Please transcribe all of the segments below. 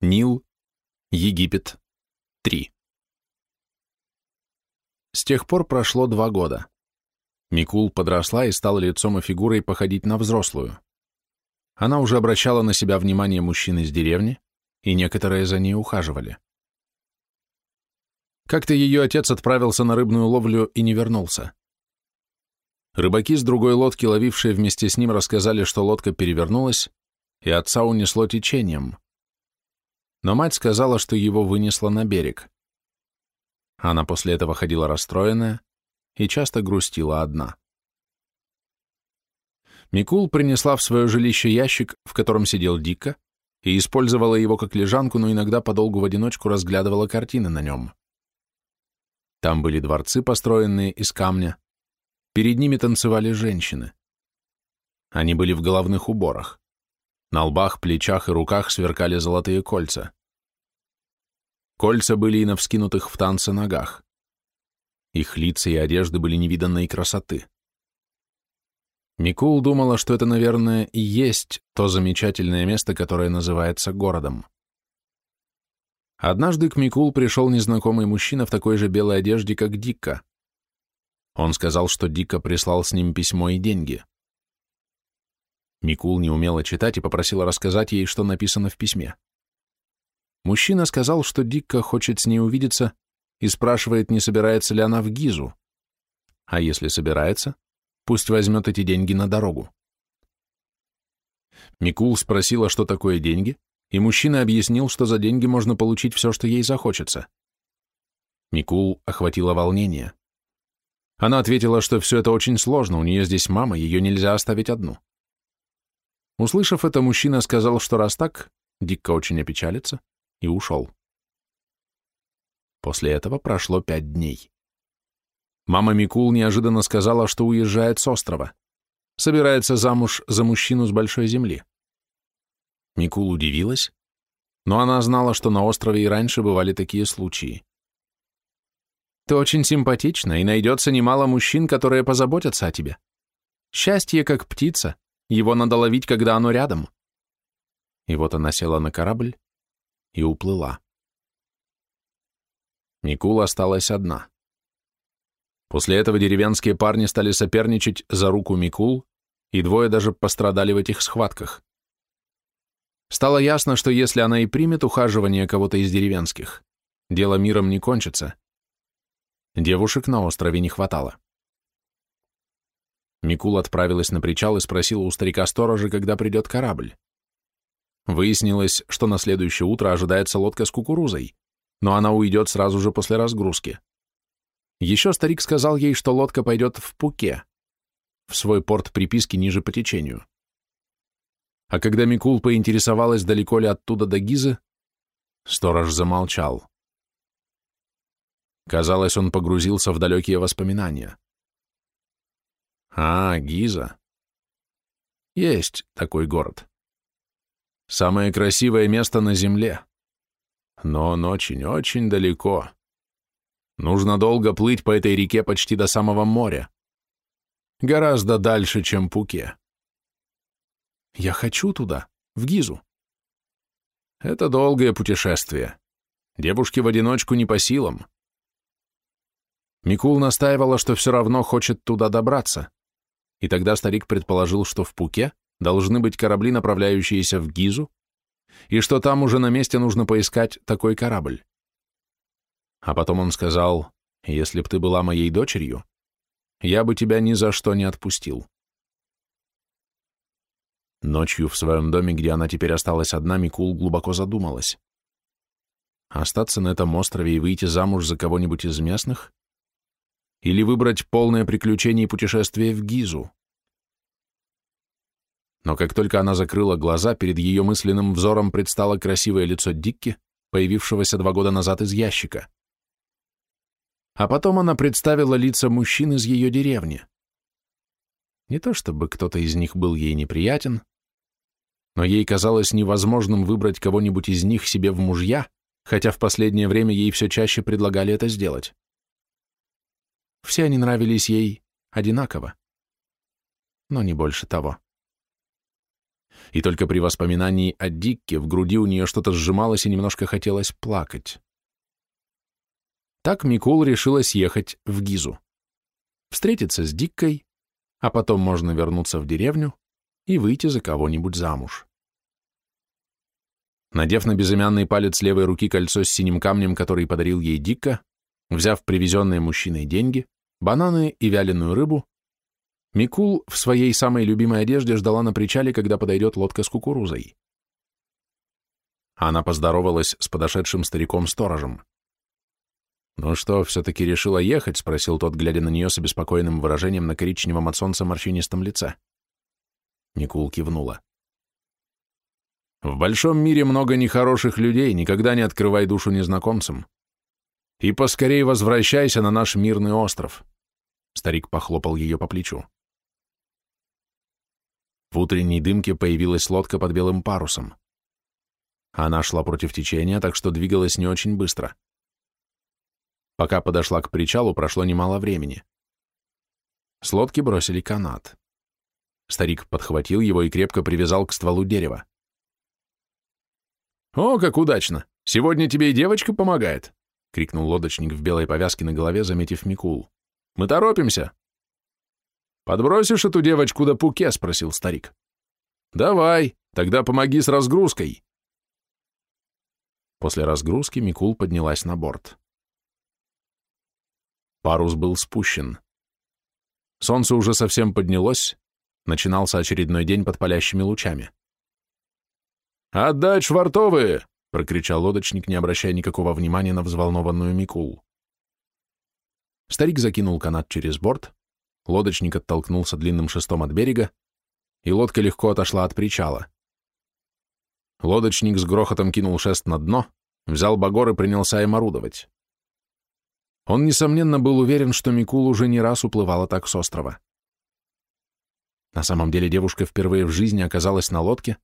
Нил, Египет, 3. С тех пор прошло два года. Микул подросла и стала лицом и фигурой походить на взрослую. Она уже обращала на себя внимание мужчин из деревни, и некоторые за ней ухаживали. Как-то ее отец отправился на рыбную ловлю и не вернулся. Рыбаки с другой лодки, ловившие вместе с ним, рассказали, что лодка перевернулась, и отца унесло течением. Но мать сказала, что его вынесло на берег. Она после этого ходила расстроенная и часто грустила одна. Микул принесла в свое жилище ящик, в котором сидел Дика, и использовала его как лежанку, но иногда подолгу в одиночку разглядывала картины на нем. Там были дворцы, построенные из камня. Перед ними танцевали женщины. Они были в головных уборах. На лбах, плечах и руках сверкали золотые кольца. Кольца были и на вскинутых в танце ногах. Их лица и одежды были невиданной красоты. Микул думала, что это, наверное, и есть то замечательное место, которое называется городом. Однажды к Микул пришел незнакомый мужчина в такой же белой одежде, как Дикка. Он сказал, что Дикка прислал с ним письмо и деньги. Микул не умела читать и попросила рассказать ей, что написано в письме. Мужчина сказал, что Дикка хочет с ней увидеться и спрашивает, не собирается ли она в Гизу. А если собирается, пусть возьмет эти деньги на дорогу. Микул спросила, что такое деньги, и мужчина объяснил, что за деньги можно получить все, что ей захочется. Микул охватило волнение. Она ответила, что все это очень сложно, у нее здесь мама, ее нельзя оставить одну. Услышав это, мужчина сказал, что раз так, Дикка очень опечалится, и ушел. После этого прошло пять дней. Мама Микул неожиданно сказала, что уезжает с острова, собирается замуж за мужчину с большой земли. Микул удивилась, но она знала, что на острове и раньше бывали такие случаи. Ты очень симпатична, и найдется немало мужчин, которые позаботятся о тебе. Счастье как птица, его надо ловить, когда оно рядом. И вот она села на корабль и уплыла. Микул осталась одна. После этого деревенские парни стали соперничать за руку Микул, и двое даже пострадали в этих схватках. Стало ясно, что если она и примет ухаживание кого-то из деревенских, дело миром не кончится. Девушек на острове не хватало. Микул отправилась на причал и спросила у старика-сторожа, когда придет корабль. Выяснилось, что на следующее утро ожидается лодка с кукурузой, но она уйдет сразу же после разгрузки. Еще старик сказал ей, что лодка пойдет в Пуке, в свой порт приписки ниже по течению. А когда Микул поинтересовалась, далеко ли оттуда до Гизы, сторож замолчал. Казалось, он погрузился в далекие воспоминания. А, Гиза. Есть такой город. Самое красивое место на земле. Но он очень-очень далеко. Нужно долго плыть по этой реке почти до самого моря. Гораздо дальше, чем Пуке. Я хочу туда, в Гизу. Это долгое путешествие. Девушке в одиночку не по силам. Микул настаивала, что все равно хочет туда добраться. И тогда старик предположил, что в Пуке должны быть корабли, направляющиеся в Гизу, и что там уже на месте нужно поискать такой корабль. А потом он сказал, если б ты была моей дочерью, я бы тебя ни за что не отпустил. Ночью в своем доме, где она теперь осталась одна, Микул глубоко задумалась. Остаться на этом острове и выйти замуж за кого-нибудь из местных? Или выбрать полное приключение и путешествие в Гизу? Но как только она закрыла глаза, перед ее мысленным взором предстало красивое лицо Дикки, появившегося два года назад из ящика. А потом она представила лица мужчин из ее деревни. Не то чтобы кто-то из них был ей неприятен, но ей казалось невозможным выбрать кого-нибудь из них себе в мужья, хотя в последнее время ей все чаще предлагали это сделать. Все они нравились ей одинаково, но не больше того. И только при воспоминании о Дикке в груди у нее что-то сжималось и немножко хотелось плакать. Так Микул решилась ехать в Гизу. Встретиться с Диккой, а потом можно вернуться в деревню и выйти за кого-нибудь замуж. Надев на безымянный палец левой руки кольцо с синим камнем, который подарил ей Дикка, взяв привезенные мужчиной деньги, бананы и вяленую рыбу, Микул в своей самой любимой одежде ждала на причале, когда подойдет лодка с кукурузой. Она поздоровалась с подошедшим стариком-сторожем. «Ну что, все-таки решила ехать?» — спросил тот, глядя на нее с обеспокоенным выражением на коричневом от солнца морщинистом лице. Микул кивнула. «В большом мире много нехороших людей, никогда не открывай душу незнакомцам. И поскорей возвращайся на наш мирный остров». Старик похлопал ее по плечу. В утренней дымке появилась лодка под белым парусом. Она шла против течения, так что двигалась не очень быстро. Пока подошла к причалу, прошло немало времени. С лодки бросили канат. Старик подхватил его и крепко привязал к стволу дерева. «О, как удачно! Сегодня тебе и девочка помогает!» — крикнул лодочник в белой повязке на голове, заметив Микул. «Мы торопимся!» «Подбросишь эту девочку до пуке?» — спросил старик. «Давай, тогда помоги с разгрузкой». После разгрузки Микул поднялась на борт. Парус был спущен. Солнце уже совсем поднялось, начинался очередной день под палящими лучами. «Отдать швартовые!» — прокричал лодочник, не обращая никакого внимания на взволнованную Микул. Старик закинул канат через борт, Лодочник оттолкнулся длинным шестом от берега, и лодка легко отошла от причала. Лодочник с грохотом кинул шест на дно, взял багор и принялся им орудовать. Он, несомненно, был уверен, что Микул уже не раз уплывала так с острова. На самом деле девушка впервые в жизни оказалась на лодке,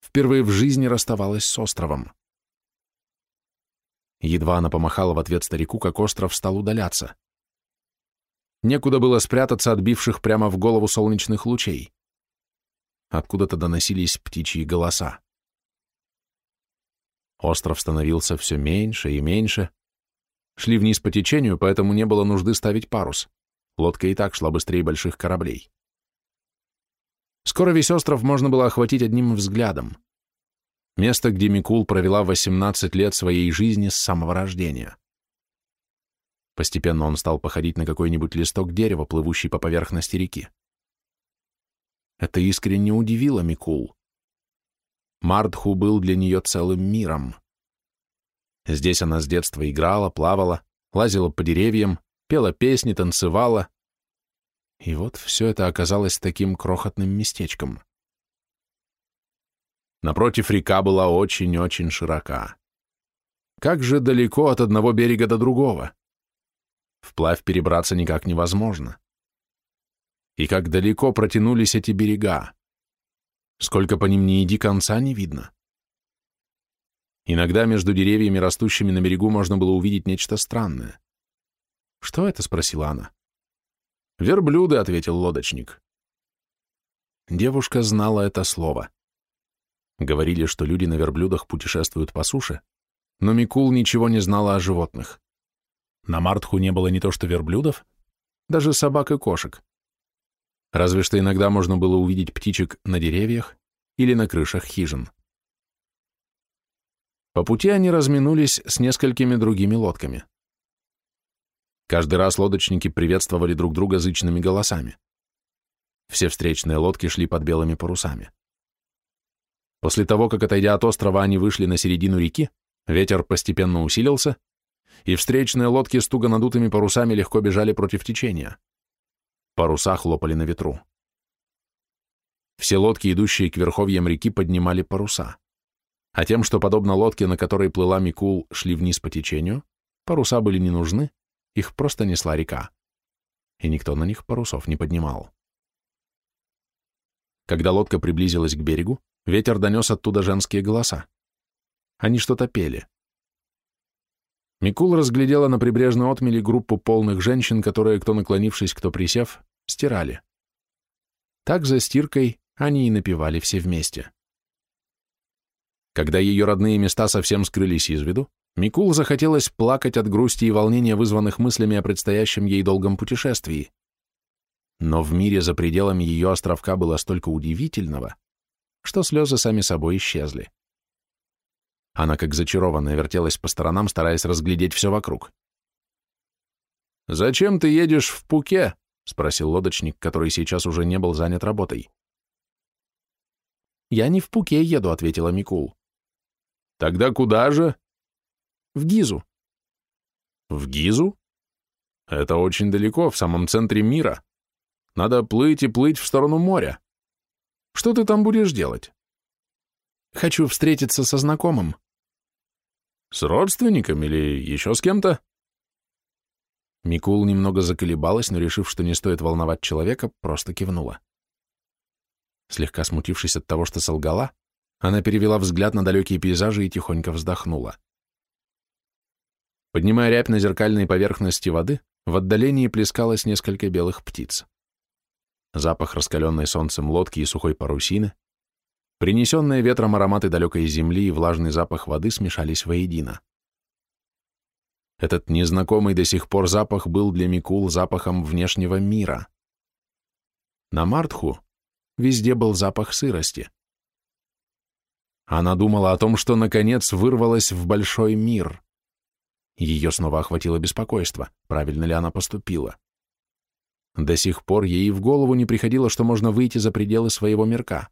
впервые в жизни расставалась с островом. Едва она помахала в ответ старику, как остров стал удаляться. Некуда было спрятаться от бивших прямо в голову солнечных лучей. Откуда-то доносились птичьи голоса. Остров становился все меньше и меньше. Шли вниз по течению, поэтому не было нужды ставить парус. Лодка и так шла быстрее больших кораблей. Скоро весь остров можно было охватить одним взглядом. Место, где Микул провела 18 лет своей жизни с самого рождения. Постепенно он стал походить на какой-нибудь листок дерева, плывущий по поверхности реки. Это искренне удивило Микул. Мардху был для нее целым миром. Здесь она с детства играла, плавала, лазила по деревьям, пела песни, танцевала. И вот все это оказалось таким крохотным местечком. Напротив, река была очень-очень широка. Как же далеко от одного берега до другого? Вплавь перебраться никак невозможно. И как далеко протянулись эти берега. Сколько по ним ни иди, конца не видно. Иногда между деревьями, растущими на берегу, можно было увидеть нечто странное. «Что это?» — спросила она. «Верблюды», — ответил лодочник. Девушка знала это слово. Говорили, что люди на верблюдах путешествуют по суше, но Микул ничего не знала о животных. На Мартху не было не то что верблюдов, даже собак и кошек. Разве что иногда можно было увидеть птичек на деревьях или на крышах хижин. По пути они разминулись с несколькими другими лодками. Каждый раз лодочники приветствовали друг друга зычными голосами. Все встречные лодки шли под белыми парусами. После того, как, отойдя от острова, они вышли на середину реки, ветер постепенно усилился, и встречные лодки с туго надутыми парусами легко бежали против течения. Паруса хлопали на ветру. Все лодки, идущие к верховьям реки, поднимали паруса. А тем, что, подобно лодке, на которой плыла Микул, шли вниз по течению, паруса были не нужны, их просто несла река. И никто на них парусов не поднимал. Когда лодка приблизилась к берегу, ветер донес оттуда женские голоса. Они что-то пели. Микул разглядела на прибрежной отмели группу полных женщин, которые, кто наклонившись, кто присев, стирали. Так за стиркой они и напевали все вместе. Когда ее родные места совсем скрылись из виду, Микул захотелось плакать от грусти и волнения, вызванных мыслями о предстоящем ей долгом путешествии. Но в мире за пределами ее островка было столько удивительного, что слезы сами собой исчезли. Она, как зачарованная, вертелась по сторонам, стараясь разглядеть все вокруг. «Зачем ты едешь в Пуке?» — спросил лодочник, который сейчас уже не был занят работой. «Я не в Пуке еду», — ответила Микул. «Тогда куда же?» «В Гизу». «В Гизу? Это очень далеко, в самом центре мира. Надо плыть и плыть в сторону моря. Что ты там будешь делать?» «Хочу встретиться со знакомым». «С родственником или еще с кем-то?» Микул немного заколебалась, но, решив, что не стоит волновать человека, просто кивнула. Слегка смутившись от того, что солгала, она перевела взгляд на далекие пейзажи и тихонько вздохнула. Поднимая рябь на зеркальной поверхности воды, в отдалении плескалось несколько белых птиц. Запах раскаленной солнцем лодки и сухой парусины, принесенные ветром ароматы далекой земли и влажный запах воды смешались воедино. Этот незнакомый до сих пор запах был для Микул запахом внешнего мира. На Мартху везде был запах сырости. Она думала о том, что наконец вырвалась в большой мир. Ее снова охватило беспокойство, правильно ли она поступила. До сих пор ей в голову не приходило, что можно выйти за пределы своего мирка.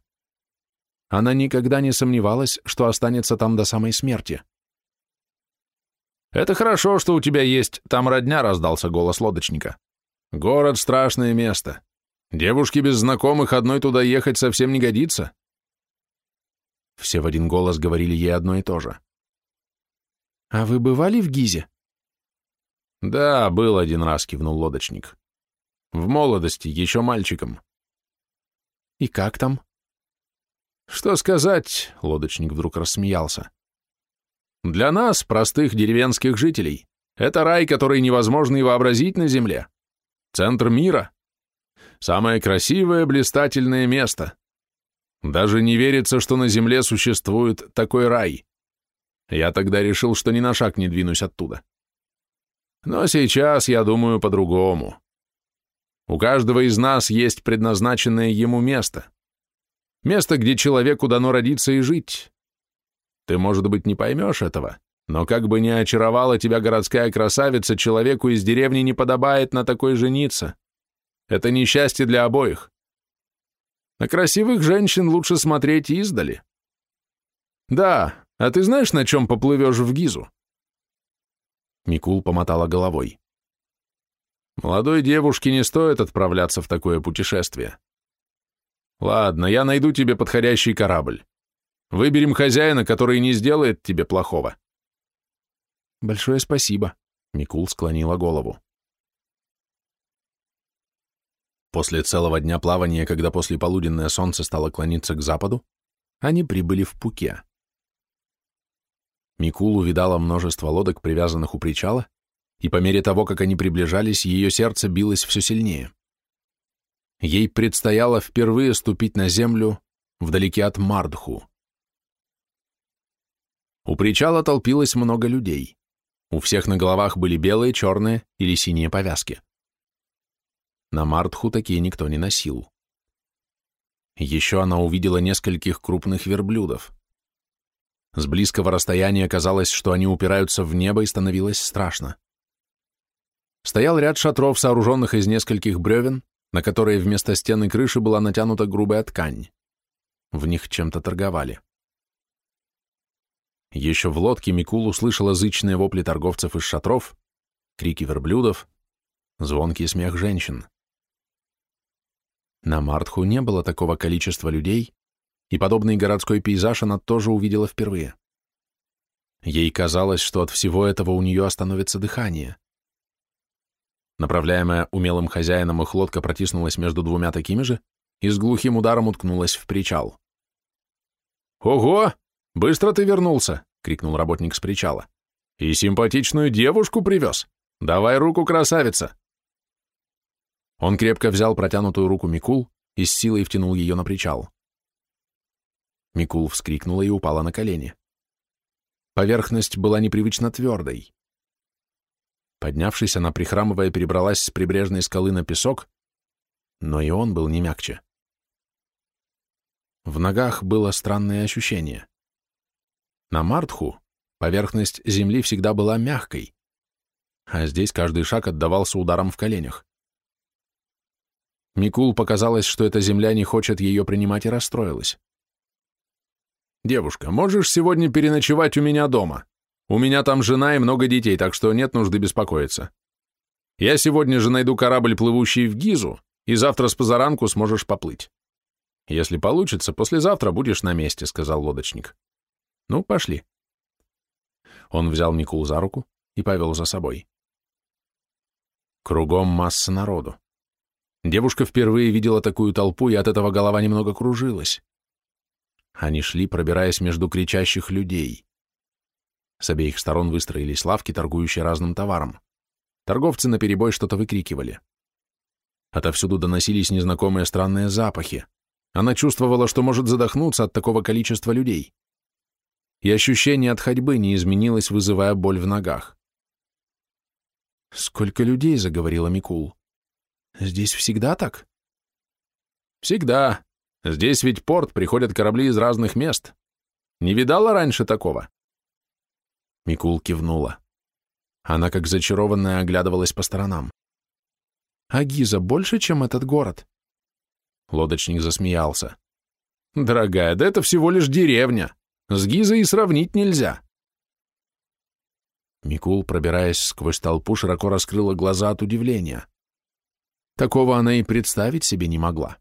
Она никогда не сомневалась, что останется там до самой смерти. «Это хорошо, что у тебя есть там родня», — раздался голос лодочника. «Город — страшное место. Девушке без знакомых одной туда ехать совсем не годится». Все в один голос говорили ей одно и то же. «А вы бывали в Гизе?» «Да, был один раз», — кивнул лодочник. «В молодости, еще мальчиком». «И как там?» «Что сказать?» — лодочник вдруг рассмеялся. Для нас, простых деревенских жителей, это рай, который невозможно и вообразить на земле. Центр мира. Самое красивое, блистательное место. Даже не верится, что на земле существует такой рай. Я тогда решил, что ни на шаг не двинусь оттуда. Но сейчас я думаю по-другому. У каждого из нас есть предназначенное ему место. Место, где человеку дано родиться и жить. Ты, может быть, не поймешь этого, но как бы ни очаровала тебя городская красавица, человеку из деревни не подобает на такой жениться. Это несчастье для обоих. На красивых женщин лучше смотреть издали. Да, а ты знаешь, на чем поплывешь в Гизу? Микул помотала головой. Молодой девушке не стоит отправляться в такое путешествие. Ладно, я найду тебе подходящий корабль. Выберем хозяина, который не сделает тебе плохого. Большое спасибо, Микул склонила голову. После целого дня плавания, когда после полуденное солнце стало клониться к западу, они прибыли в Пуке. Микул увидала множество лодок, привязанных у причала, и по мере того, как они приближались, ее сердце билось все сильнее. Ей предстояло впервые ступить на землю вдалеке от Мардху. У причала толпилось много людей. У всех на головах были белые, черные или синие повязки. На Мартху такие никто не носил. Еще она увидела нескольких крупных верблюдов. С близкого расстояния казалось, что они упираются в небо, и становилось страшно. Стоял ряд шатров, сооруженных из нескольких бревен, на которые вместо стены крыши была натянута грубая ткань. В них чем-то торговали. Еще в лодке Микул услышал язычные вопли торговцев из шатров, крики верблюдов, звонкий смех женщин. На Мартху не было такого количества людей, и подобный городской пейзаж она тоже увидела впервые. Ей казалось, что от всего этого у нее остановится дыхание. Направляемая умелым хозяином их лодка протиснулась между двумя такими же и с глухим ударом уткнулась в причал. «Ого!» «Быстро ты вернулся!» — крикнул работник с причала. «И симпатичную девушку привез! Давай руку, красавица!» Он крепко взял протянутую руку Микул и с силой втянул ее на причал. Микул вскрикнула и упала на колени. Поверхность была непривычно твердой. Поднявшись, она, прихрамывая, перебралась с прибрежной скалы на песок, но и он был не мягче. В ногах было странное ощущение. На Мартху поверхность земли всегда была мягкой, а здесь каждый шаг отдавался ударом в коленях. Микул показалось, что эта земля не хочет ее принимать и расстроилась. «Девушка, можешь сегодня переночевать у меня дома? У меня там жена и много детей, так что нет нужды беспокоиться. Я сегодня же найду корабль, плывущий в Гизу, и завтра с позаранку сможешь поплыть. Если получится, послезавтра будешь на месте», — сказал лодочник. «Ну, пошли». Он взял Микул за руку и повел за собой. Кругом масса народу. Девушка впервые видела такую толпу, и от этого голова немного кружилась. Они шли, пробираясь между кричащих людей. С обеих сторон выстроились лавки, торгующие разным товаром. Торговцы наперебой что-то выкрикивали. Отовсюду доносились незнакомые странные запахи. Она чувствовала, что может задохнуться от такого количества людей. И ощущение от ходьбы не изменилось, вызывая боль в ногах. «Сколько людей?» — заговорила Микул. Здесь всегда так? Всегда. Здесь ведь порт, приходят корабли из разных мест. Не видала раньше такого? Микул кивнула. Она, как зачарованная, оглядывалась по сторонам. А Гиза больше, чем этот город? Лодочник засмеялся. Дорогая, да это всего лишь деревня. С Гизой и сравнить нельзя. Микул, пробираясь сквозь толпу, широко раскрыла глаза от удивления. Такого она и представить себе не могла.